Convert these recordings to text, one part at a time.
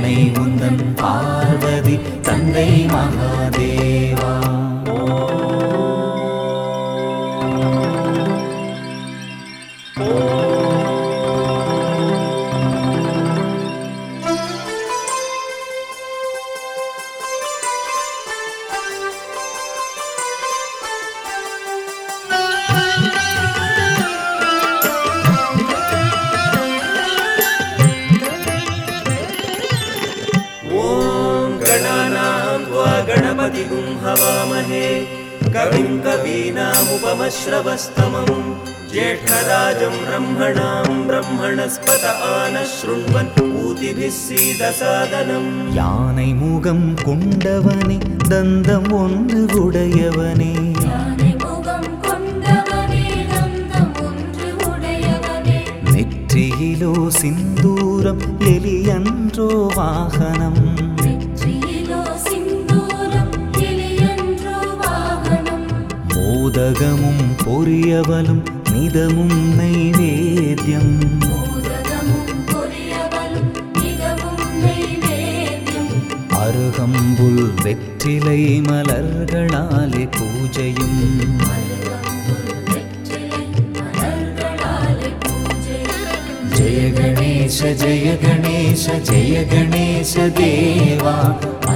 ஜெய அன்னை உந்தன் பார்வதி தந்தை மகாதேவா. हवामहे कविं कवीनामुपमश्रवस्तमम् ज्येष्ठराजं ब्रह्मणां ब्रह्मणस्पत आनः शृण्वन् ऊतिभिः सीदसादनम् யானை முகம் கொண்டவனே தந்தம் ஒன்று உடையவனே யானை முகம் கொண்டவனே நந்தம் ஒன்று உடையவனே நெற்றியிலோ சிந்தூரம் எலியன்றோ வாகனம் மோதகமும் பொரியவலும் நிதமும் நைவேத்யம் மோதகமும் பொரியவலும் மிகவும் நைவேத்தியம். அருகம்புல் வெற்றிலை மலர்களாலே பூஜையும். அருகம்புல் வெற்றிலை மலர்களாலே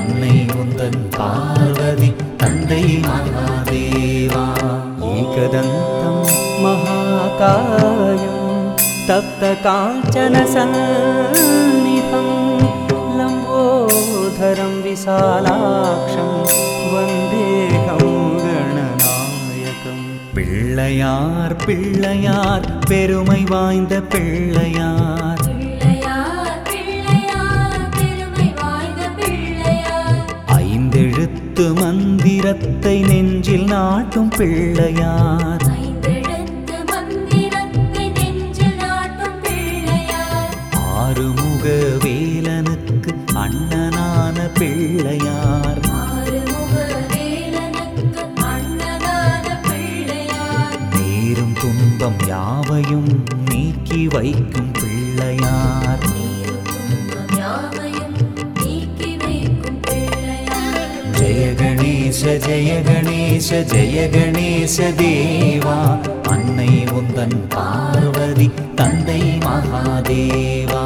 அன்னை முந்தன் பார்வதி தந்தை மகாதேவா. ஏகதந்தம் மகாகாயம் தப்த காஞ்சன சந்நிதம் லம்போதரம் விசாலாட்சம் வந்தேகம் கணநாயகம் பிள்ளையார் பிள்ளையார் பெருமை வாய்ந்த பிள்ளையார். ஐந்தெழுத்து மந்திரத்தை நெஞ்சில் நாட்டும் பிள்ளையார். ஆறுமுக வேலனுக்கு அண்ணனான பிள்ளையார். நேரும் துன்பம் யாவையும் நீக்கி வைக்கும் பிள்ளையார். ஜெய கணேச ஜெய கணேச தேவா. அன்னை உந்தன் பார்வதி தந்தை மகாதேவா.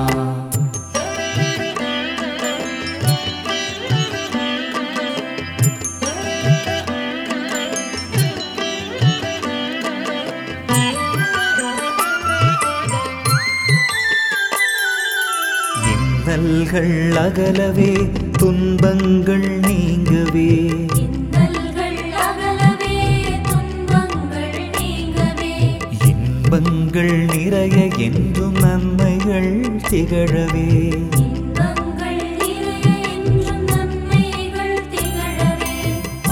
அகலவே துன்பங்கள் நீங்கவே. இன்பங்கள் நிறைய என்றும் நன்மைகள் திகழவே.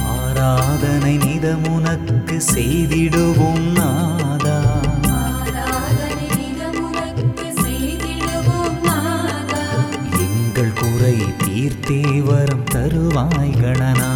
ஆராதனை நிதமுனக்கு செய்திடுவோம் நாதா. எங்கள் குறை தீர்த்தே வரம் தருவாய் கணநாதா